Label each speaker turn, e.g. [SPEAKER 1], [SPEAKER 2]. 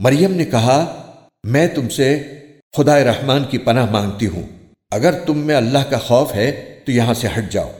[SPEAKER 1] مریم نے کہا، میں تم سے خدا رحمان کی پناہ مانگتی ہوں۔ اگر تم میں اللہ کا خوف ہے تو یہاں سے ہٹ جاؤ۔